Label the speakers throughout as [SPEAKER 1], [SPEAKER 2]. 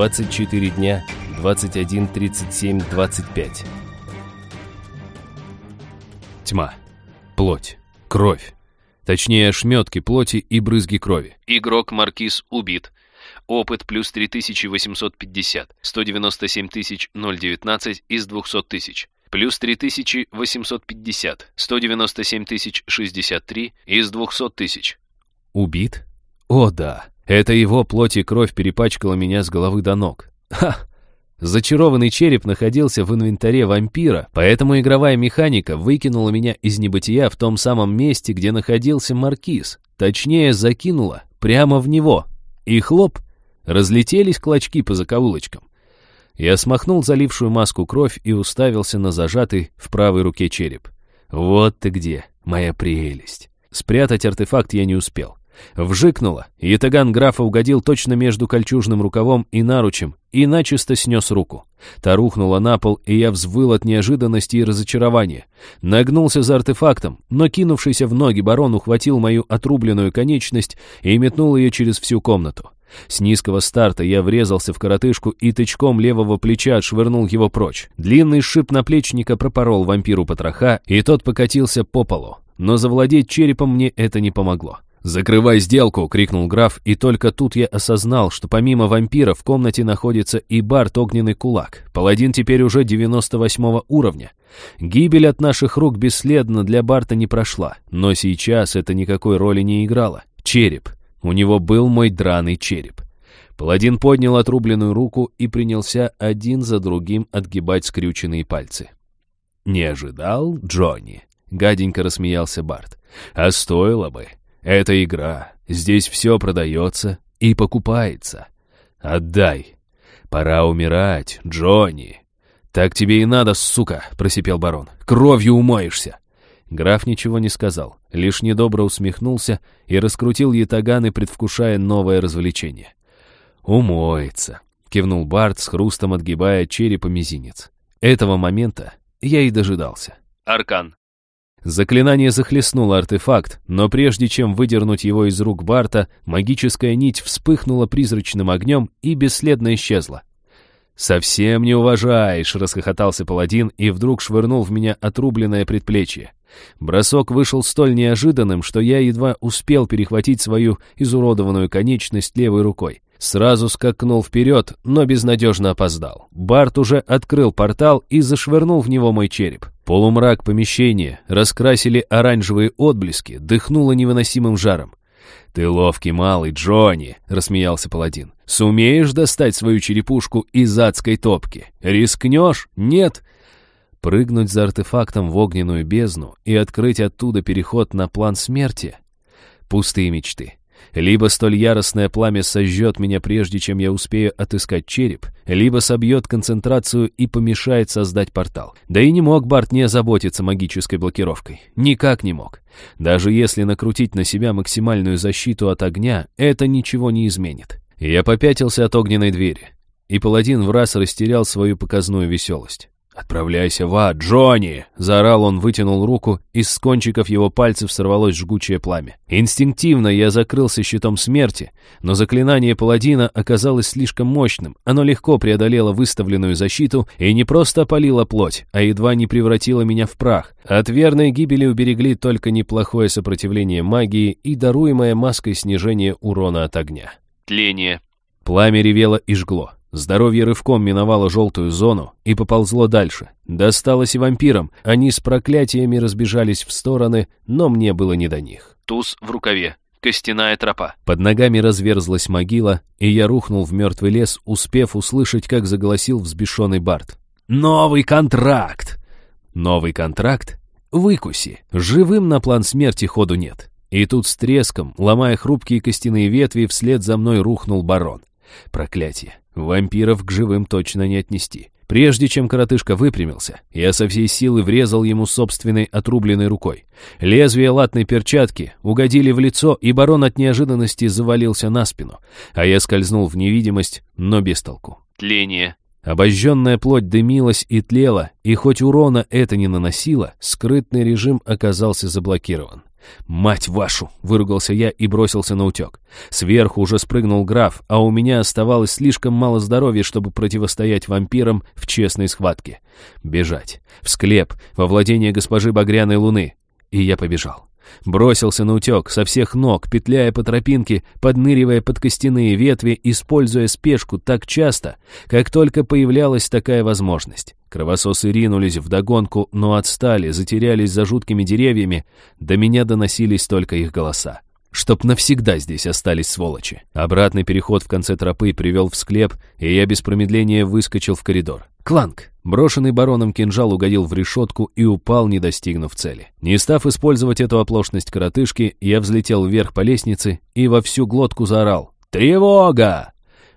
[SPEAKER 1] 24 дня, 21, 37, 25.
[SPEAKER 2] Тьма. Плоть. Кровь. Точнее, ошметки плоти и брызги крови.
[SPEAKER 3] Игрок Маркиз убит. Опыт плюс 3850. 197 019 из 200 тысяч. Плюс 3850. 197 063 из 200 тысяч.
[SPEAKER 2] Убит? О да, это его плоть и кровь перепачкала меня с головы до ног. Ха! Зачарованный череп находился в инвентаре вампира, поэтому игровая механика выкинула меня из небытия в том самом месте, где находился маркиз. Точнее, закинула прямо в него. И хлоп, разлетелись клочки по закоулочкам. Я смахнул залившую маску кровь и уставился на зажатый в правой руке череп. Вот ты где, моя прелесть. Спрятать артефакт я не успел. Вжикнуло, и таган графа угодил точно между кольчужным рукавом и наручем, и начисто снес руку. Та рухнула на пол, и я взвыл от неожиданности и разочарования. Нагнулся за артефактом, но кинувшийся в ноги барон ухватил мою отрубленную конечность и метнул ее через всю комнату. С низкого старта я врезался в коротышку и тычком левого плеча отшвырнул его прочь. Длинный шип наплечника пропорол вампиру потроха, и тот покатился по полу. Но завладеть черепом мне это не помогло. «Закрывай сделку!» — крикнул граф, и только тут я осознал, что помимо вампира в комнате находится и Барт Огненный Кулак. Паладин теперь уже 98 уровня. Гибель от наших рук бесследно для Барта не прошла, но сейчас это никакой роли не играло. Череп. У него был мой драный череп. Паладин поднял отрубленную руку и принялся один за другим отгибать скрюченные пальцы. «Не ожидал, Джонни?» — гаденько рассмеялся Барт. «А стоило бы!» Это игра. Здесь все продается и покупается. Отдай. Пора умирать, Джонни. Так тебе и надо, сука, просипел барон. Кровью умоешься. Граф ничего не сказал, лишь недобро усмехнулся и раскрутил ятаганы, предвкушая новое развлечение. «Умоется», — кивнул Барт с хрустом, отгибая череп и мизинец. Этого момента я и дожидался.
[SPEAKER 3] Аркан.
[SPEAKER 2] Заклинание захлестнуло артефакт, но прежде чем выдернуть его из рук Барта, магическая нить вспыхнула призрачным огнем и бесследно исчезла. «Совсем не уважаешь!» — расхохотался паладин и вдруг швырнул в меня отрубленное предплечье. Бросок вышел столь неожиданным, что я едва успел перехватить свою изуродованную конечность левой рукой. Сразу скакнул вперед, но безнадежно опоздал. Барт уже открыл портал и зашвырнул в него мой череп. Полумрак помещения раскрасили оранжевые отблески, дыхнуло невыносимым жаром. «Ты ловкий малый, Джонни!» — рассмеялся паладин. «Сумеешь достать свою черепушку из адской топки? Рискнешь? Нет?» Прыгнуть за артефактом в огненную бездну и открыть оттуда переход на план смерти? Пустые мечты. Либо столь яростное пламя сожжет меня прежде, чем я успею отыскать череп, либо собьет концентрацию и помешает создать портал. Да и не мог Барт не озаботиться магической блокировкой. Никак не мог. Даже если накрутить на себя максимальную защиту от огня, это ничего не изменит. Я попятился от огненной двери, и паладин в раз растерял свою показную веселость. «Отправляйся в ад, Джонни!» — заорал он, вытянул руку, из кончиков его пальцев сорвалось жгучее пламя. Инстинктивно я закрылся щитом смерти, но заклинание паладина оказалось слишком мощным, оно легко преодолело выставленную защиту и не просто опалило плоть, а едва не превратило меня в прах. От верной гибели уберегли только неплохое сопротивление магии и даруемое маской снижение урона от огня.
[SPEAKER 3] Тление.
[SPEAKER 2] Пламя ревело и жгло. Здоровье рывком миновало желтую зону и поползло дальше. Досталось и вампирам. Они с проклятиями разбежались в стороны, но мне было не до них.
[SPEAKER 3] Туз в рукаве. Костяная тропа.
[SPEAKER 2] Под ногами разверзлась могила, и я рухнул в мертвый лес, успев услышать, как заголосил взбешенный Барт. «Новый контракт!» «Новый контракт? Выкуси. Живым на план смерти ходу нет». И тут с треском, ломая хрупкие костяные ветви, вслед за мной рухнул барон. Проклятие. Вампиров к живым точно не отнести. Прежде чем коротышка выпрямился, я со всей силы врезал ему собственной отрубленной рукой. Лезвия латной перчатки угодили в лицо, и барон от неожиданности завалился на спину, а я скользнул в невидимость, но без толку.
[SPEAKER 3] Тление.
[SPEAKER 2] Обожженная плоть дымилась и тлела, и хоть урона это не наносило, скрытный режим оказался заблокирован. «Мать вашу!» — выругался я и бросился на утек. Сверху уже спрыгнул граф, а у меня оставалось слишком мало здоровья, чтобы противостоять вампирам в честной схватке. Бежать. В склеп, во владение госпожи Багряной Луны. И я побежал. Бросился на утек, со всех ног, петляя по тропинке, подныривая под костяные ветви, используя спешку так часто, как только появлялась такая возможность. Кровососы ринулись вдогонку, но отстали, затерялись за жуткими деревьями, до меня доносились только их голоса. Чтоб навсегда здесь остались сволочи. Обратный переход в конце тропы привел в склеп, и я без промедления выскочил в коридор. Кланк! Брошенный бароном кинжал угодил в решетку и упал, не достигнув цели. Не став использовать эту оплошность коротышки, я взлетел вверх по лестнице и во всю глотку заорал. «Тревога!»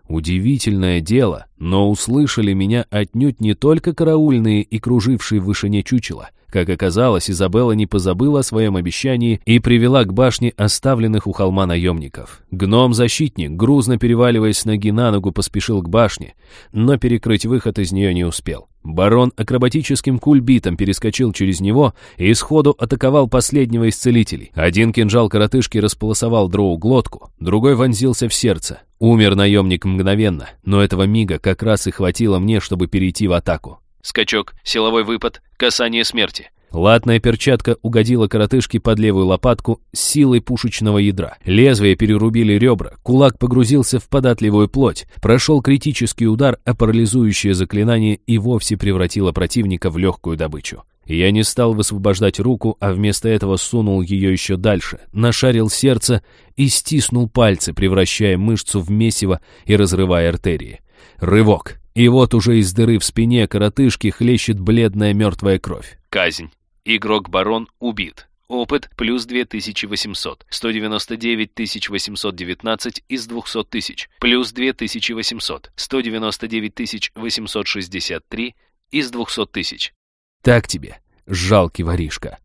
[SPEAKER 2] Удивительное дело, но услышали меня отнюдь не только караульные и кружившие в вышине чучела. Как оказалось, Изабелла не позабыла о своем обещании и привела к башне оставленных у холма наемников. Гном-защитник, грузно переваливаясь с ноги на ногу, поспешил к башне, но перекрыть выход из нее не успел. Барон акробатическим кульбитом перескочил через него и сходу атаковал последнего из целителей. Один кинжал коротышки располосовал дроу глотку, другой вонзился в сердце. Умер наемник мгновенно, но этого мига как раз и хватило мне, чтобы перейти в атаку.
[SPEAKER 3] Скачок, силовой выпад, касание смерти.
[SPEAKER 2] Латная перчатка угодила коротышке под левую лопатку силой пушечного ядра. Лезвие перерубили ребра, кулак погрузился в податливую плоть, прошел критический удар, а парализующее заклинание и вовсе превратило противника в легкую добычу. Я не стал высвобождать руку, а вместо этого сунул ее еще дальше, нашарил сердце и стиснул пальцы, превращая мышцу в месиво и разрывая артерии. Рывок. И вот уже из дыры в спине коротышки хлещет бледная мертвая кровь.
[SPEAKER 3] Казнь. Игрок-барон убит. Опыт плюс 2800. 199 819 из 200 тысяч. Плюс 2800. 199 863 из 200 тысяч.
[SPEAKER 2] Так тебе, жалкий воришка.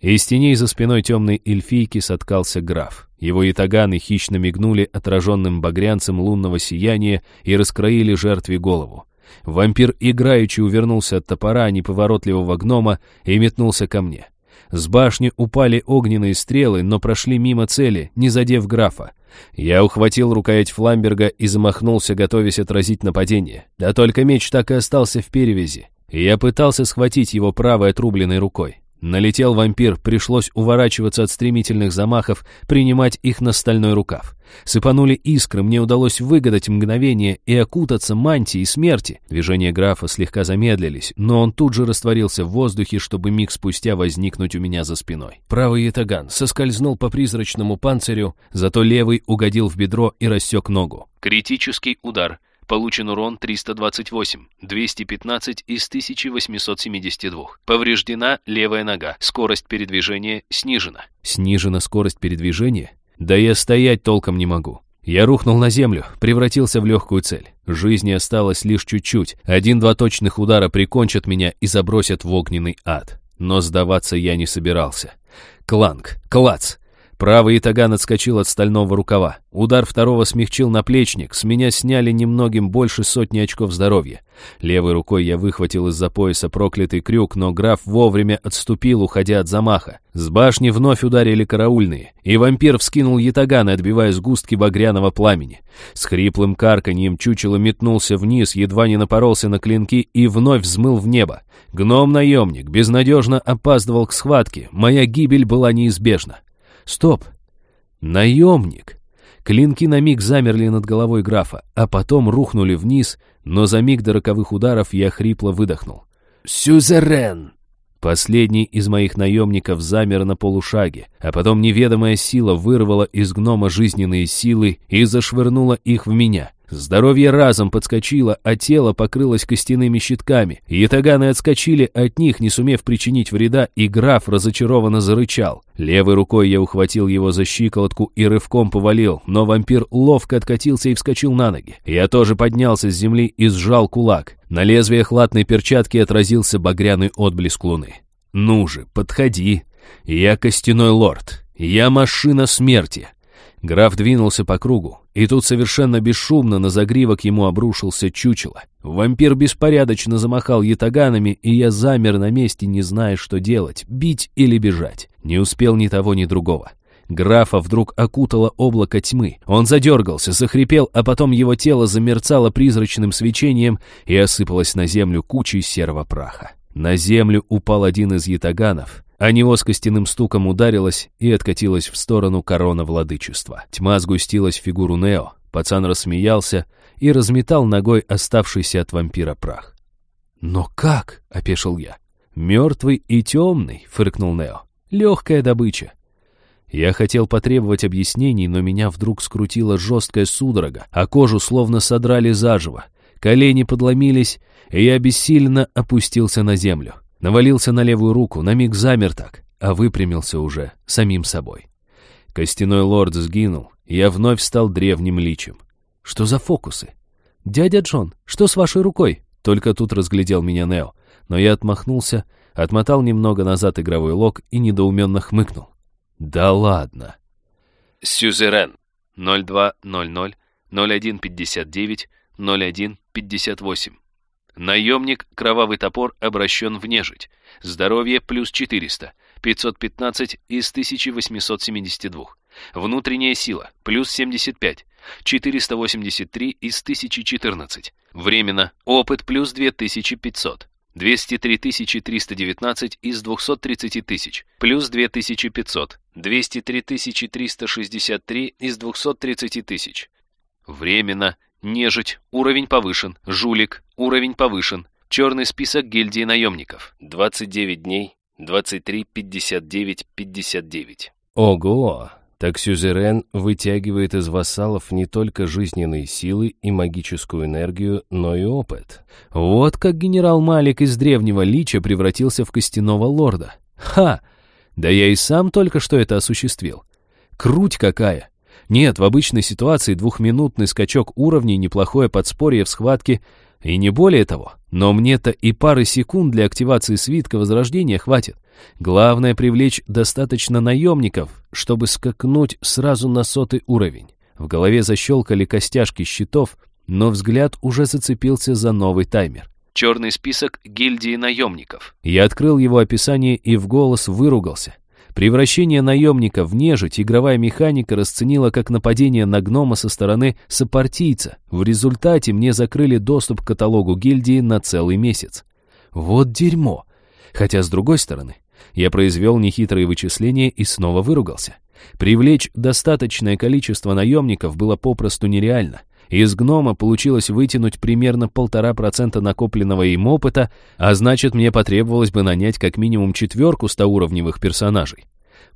[SPEAKER 2] Из теней за спиной темной эльфийки соткался граф. Его ятаганы хищно мигнули отраженным багрянцем лунного сияния и раскроили жертве голову. Вампир играючи увернулся от топора неповоротливого гнома и метнулся ко мне. С башни упали огненные стрелы, но прошли мимо цели, не задев графа. Я ухватил рукоять Фламберга и замахнулся, готовясь отразить нападение. Да только меч так и остался в перевязи. Я пытался схватить его правой отрубленной рукой. Налетел вампир, пришлось уворачиваться от стремительных замахов, принимать их на стальной рукав. Сыпанули искры, мне удалось выгадать мгновение и окутаться мантией смерти. Движения графа слегка замедлились, но он тут же растворился в воздухе, чтобы миг спустя возникнуть у меня за спиной. Правый ятаган соскользнул по призрачному панцирю, зато левый угодил в бедро и рассек ногу.
[SPEAKER 3] Критический удар. Получен урон 328, 215 из 1872. Повреждена левая нога. Скорость передвижения снижена.
[SPEAKER 2] Снижена скорость передвижения? Да я стоять толком не могу. Я рухнул на землю, превратился в легкую цель. Жизни осталось лишь чуть-чуть. Один-два точных удара прикончат меня и забросят в огненный ад. Но сдаваться я не собирался. Кланг, клац, Правый итаган отскочил от стального рукава. Удар второго смягчил наплечник, с меня сняли немногим больше сотни очков здоровья. Левой рукой я выхватил из-за пояса проклятый крюк, но граф вовремя отступил, уходя от замаха. С башни вновь ударили караульные, и вампир вскинул ятаган, отбивая сгустки багряного пламени. С хриплым карканьем чучело метнулся вниз, едва не напоролся на клинки и вновь взмыл в небо. Гном-наемник безнадежно опаздывал к схватке, моя гибель была неизбежна. Стоп! Наемник! Клинки на миг замерли над головой графа, а потом рухнули вниз, но за миг до роковых ударов я хрипло выдохнул. «Сюзерен!» Последний из моих наемников замер на полушаге, а потом неведомая сила вырвала из гнома жизненные силы и зашвырнула их в меня. Здоровье разом подскочило, а тело покрылось костяными щитками. Ятаганы отскочили от них, не сумев причинить вреда, и граф разочарованно зарычал. Левой рукой я ухватил его за щиколотку и рывком повалил, но вампир ловко откатился и вскочил на ноги. Я тоже поднялся с земли и сжал кулак. На лезвие хлатной перчатки отразился багряный отблеск луны. «Ну же, подходи. Я костяной лорд. Я машина смерти. Граф двинулся по кругу, и тут совершенно бесшумно на загривок ему обрушился чучело. Вампир беспорядочно замахал ятаганами, и я замер на месте, не зная, что делать, бить или бежать. Не успел ни того, ни другого. Графа вдруг окутало облако тьмы. Он задергался, захрипел, а потом его тело замерцало призрачным свечением и осыпалось на землю кучей серого праха. На землю упал один из ятаганов, а него с стуком ударилась и откатилась в сторону корона владычества. Тьма сгустилась в фигуру Нео, пацан рассмеялся и разметал ногой оставшийся от вампира прах. «Но как?» — опешил я. «Мертвый и темный», — фыркнул Нео. «Легкая добыча». Я хотел потребовать объяснений, но меня вдруг скрутила жесткая судорога, а кожу словно содрали заживо. Колени подломились, и я бессильно опустился на землю. Навалился на левую руку, на миг замер так, а выпрямился уже самим собой. Костяной лорд сгинул, и я вновь стал древним личем. Что за фокусы? «Дядя Джон, что с вашей рукой?» Только тут разглядел меня Нео, но я отмахнулся, отмотал немного назад игровой лог и недоуменно хмыкнул. «Да ладно!»
[SPEAKER 3] Сюзерен 0200 0159 0158 Наемник, кровавый топор обращен в нежить. Здоровье плюс 400, 515 из 1872. Внутренняя сила плюс 75, 483 из 1014. Временно опыт плюс 2500. 203 319 из 230 тысяч, плюс 2500, 203 363 из 230 тысяч. Временно Нежить. Уровень повышен. Жулик. Уровень повышен. Черный список гильдии наемников. 29 дней. 23, 59, 59.
[SPEAKER 1] Ого! Так Сюзерен вытягивает из вассалов не только жизненные силы и магическую энергию, но и опыт. Вот как генерал Малик из древнего лича превратился в костяного лорда. Ха! Да я и сам только что это осуществил. Круть какая! Нет, в обычной ситуации двухминутный скачок уровней, неплохое подспорье в схватке, и не более того. Но мне-то и пары секунд для активации свитка Возрождения хватит. Главное привлечь достаточно наемников, чтобы скакнуть сразу на сотый уровень. В голове защелкали костяшки щитов, но взгляд уже зацепился за новый таймер.
[SPEAKER 3] Черный список гильдии наемников.
[SPEAKER 1] Я открыл его описание и в голос выругался. Превращение наемника в нежить игровая механика расценила как нападение на гнома со стороны сопартийца. В результате мне закрыли доступ к каталогу гильдии на целый месяц. Вот дерьмо. Хотя, с другой стороны, я произвел нехитрые вычисления и снова выругался. Привлечь достаточное количество наемников было попросту нереально — из гнома получилось вытянуть примерно полтора процента накопленного им опыта, а значит, мне потребовалось бы нанять как минимум четверку стауровневых персонажей.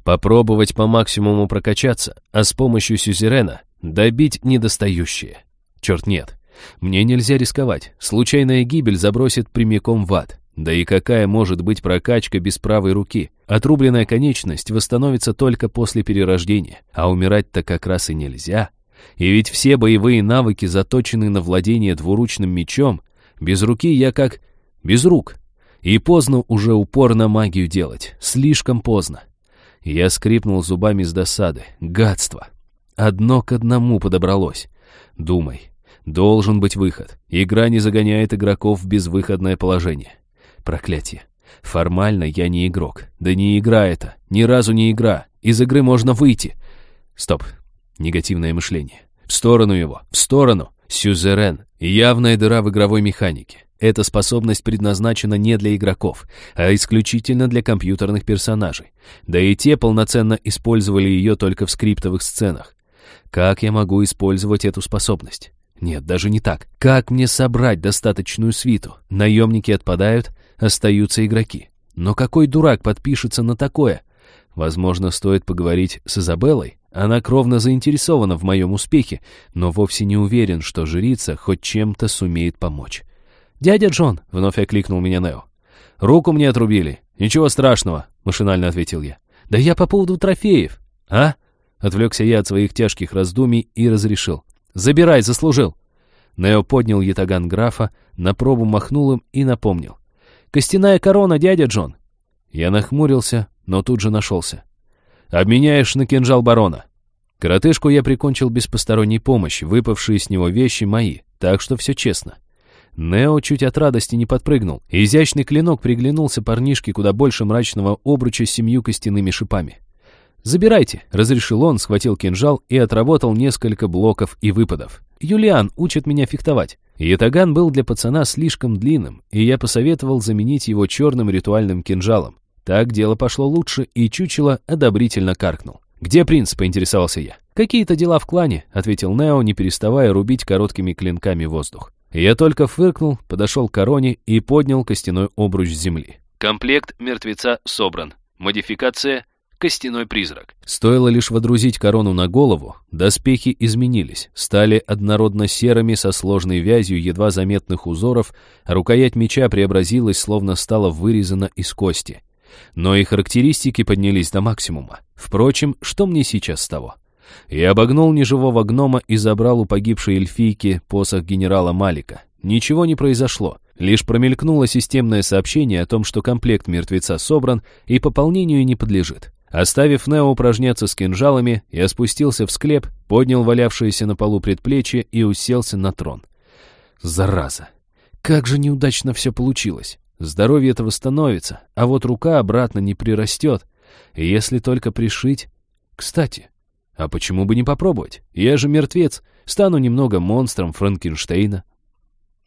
[SPEAKER 1] Попробовать по максимуму прокачаться, а с помощью сюзерена добить недостающие. Черт нет. Мне нельзя рисковать. Случайная гибель забросит прямиком в ад. Да и какая может быть прокачка без правой руки? Отрубленная конечность восстановится только после перерождения, а умирать-то как раз и нельзя. И ведь все боевые навыки заточены на владение двуручным мечом. Без руки я как без рук. И поздно уже упорно магию делать. Слишком поздно. Я скрипнул зубами с досады. Гадство. Одно к одному подобралось. Думай. Должен быть выход. Игра не загоняет игроков в безвыходное положение. Проклятие. Формально я не игрок. Да не игра это. Ни разу не игра. Из игры можно выйти. Стоп. Негативное мышление. В сторону его, в сторону. Сюзерен. Явная дыра в игровой механике. Эта способность предназначена не для игроков, а исключительно для компьютерных персонажей. Да и те полноценно использовали ее только в скриптовых сценах. Как я могу использовать эту способность? Нет, даже не так. Как мне собрать достаточную свиту? Наемники отпадают, остаются игроки. Но какой дурак подпишется на такое? Возможно, стоит поговорить с Изабеллой? Она кровно заинтересована в моем успехе, но вовсе не уверен, что жрица хоть чем-то сумеет помочь. «Дядя Джон!» — вновь окликнул меня Нео. «Руку мне отрубили. Ничего страшного», — машинально ответил я. «Да я по поводу трофеев». «А?» — отвлекся я от своих тяжких раздумий и разрешил. «Забирай, заслужил». Нео поднял ятаган графа, на пробу махнул им и напомнил. «Костяная корона, дядя Джон!» Я нахмурился, но тут же нашелся. Обменяешь на кинжал барона». Коротышку я прикончил без посторонней помощи, выпавшие с него вещи мои, так что все честно. Нео чуть от радости не подпрыгнул. Изящный клинок приглянулся парнишке куда больше мрачного обруча с семью костяными шипами. «Забирайте», — разрешил он, схватил кинжал и отработал несколько блоков и выпадов. «Юлиан учит меня фехтовать». Ятаган был для пацана слишком длинным, и я посоветовал заменить его черным ритуальным кинжалом. Так дело пошло лучше, и чучело одобрительно каркнул. «Где принц?» — поинтересовался я. «Какие-то дела в клане», — ответил Нео, не переставая рубить короткими клинками воздух. Я только фыркнул, подошел к короне и поднял костяной обруч земли.
[SPEAKER 3] Комплект мертвеца собран. Модификация «Костяной призрак».
[SPEAKER 1] Стоило лишь водрузить корону на голову, доспехи изменились, стали однородно серыми со сложной вязью едва заметных узоров, рукоять меча преобразилась, словно стала вырезана из кости. Но и характеристики поднялись до максимума. Впрочем, что мне сейчас с того? Я обогнул неживого гнома и забрал у погибшей эльфийки посох генерала Малика. Ничего не произошло. Лишь промелькнуло системное сообщение о том, что комплект мертвеца собран и пополнению не подлежит. Оставив Нео упражняться с кинжалами, я спустился в склеп, поднял валявшееся на полу предплечье и уселся на трон. Зараза! Как же неудачно все получилось. Здоровье-то восстановится, а вот рука обратно не прирастет. Если только пришить... Кстати, а почему бы не попробовать? Я же мертвец, стану немного монстром Франкенштейна.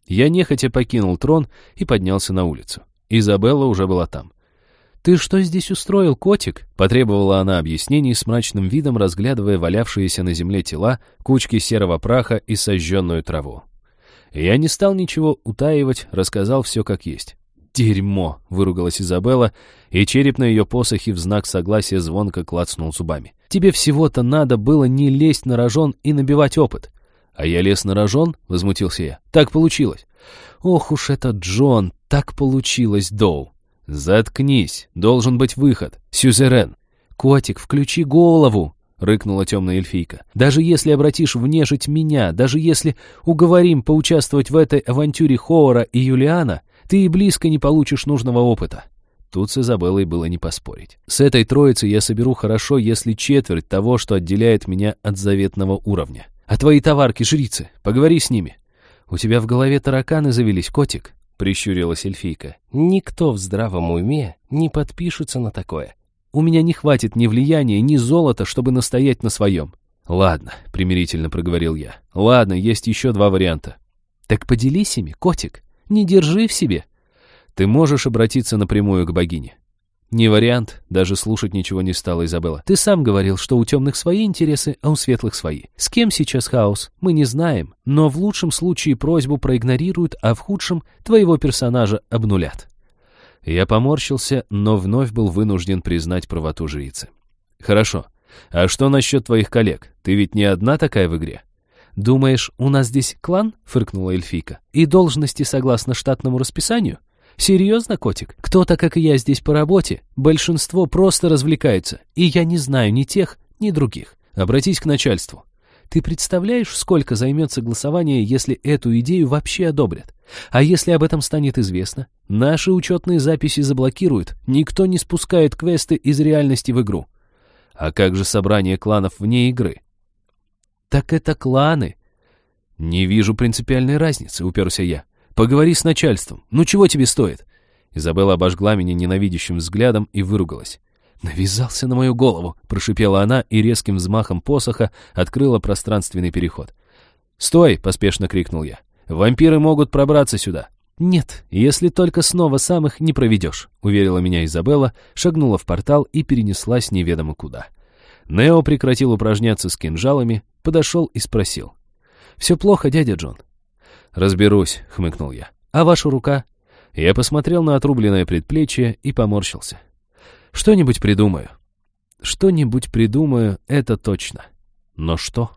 [SPEAKER 1] Я нехотя покинул трон и поднялся на улицу. Изабелла уже была там. «Ты что здесь устроил, котик?» — потребовала она объяснений с мрачным видом, разглядывая валявшиеся на земле тела, кучки серого праха и сожженную траву. Я не стал ничего утаивать, рассказал все как есть. «Дерьмо!» — выругалась Изабелла, и череп на ее посохе в знак согласия звонко клацнул зубами. «Тебе всего-то надо было не лезть на рожон и набивать опыт». «А я лез на рожон?» — возмутился я. «Так получилось». «Ох уж этот Джон, так получилось, Доу». «Заткнись, должен быть выход. Сюзерен». «Котик, включи голову!» — рыкнула темная эльфийка. «Даже если обратишь в нежить меня, даже если уговорим поучаствовать в этой авантюре Хоора и Юлиана, ты и близко не получишь нужного опыта. Тут с Изабеллой было не поспорить. С этой троицей я соберу хорошо, если четверть того, что отделяет меня от заветного уровня. А твои товарки, жрицы, поговори с ними. У тебя в голове тараканы завелись, котик, прищурилась эльфийка. Никто в здравом уме не подпишется на такое. У меня не хватит ни влияния, ни золота, чтобы настоять на своем. Ладно, примирительно проговорил я. Ладно, есть еще два варианта. Так поделись ими, котик. Не держи в себе. Ты можешь обратиться напрямую к богине. Не вариант, даже слушать ничего не стала Изабелла. Ты сам говорил, что у темных свои интересы, а у светлых свои. С кем сейчас хаос, мы не знаем, но в лучшем случае просьбу проигнорируют, а в худшем твоего персонажа обнулят. Я поморщился, но вновь был вынужден признать правоту жрицы. Хорошо. А что насчет твоих коллег? Ты ведь не одна такая в игре? «Думаешь, у нас здесь клан?» — фыркнула эльфийка. «И должности согласно штатному расписанию?» «Серьезно, котик? Кто-то, как и я, здесь по работе. Большинство просто развлекается. И я не знаю ни тех, ни других. Обратись к начальству. Ты представляешь, сколько займет согласование, если эту идею вообще одобрят? А если об этом станет известно? Наши учетные записи заблокируют. Никто не спускает квесты из реальности в игру. А как же собрание кланов вне игры? «Так это кланы». «Не вижу принципиальной разницы», — уперся я. «Поговори с начальством. Ну чего тебе стоит?» Изабелла обожгла меня ненавидящим взглядом и выругалась. «Навязался на мою голову», — прошипела она и резким взмахом посоха открыла пространственный переход. «Стой!» — поспешно крикнул я. «Вампиры могут пробраться сюда». «Нет, если только снова самых не проведешь», — уверила меня Изабелла, шагнула в портал и перенеслась неведомо куда. Нео прекратил упражняться с кинжалами, подошел и спросил. «Все плохо, дядя Джон?» «Разберусь», — хмыкнул я. «А ваша рука?» Я посмотрел на отрубленное предплечье и поморщился. «Что-нибудь придумаю». «Что-нибудь придумаю, это точно. Но что?»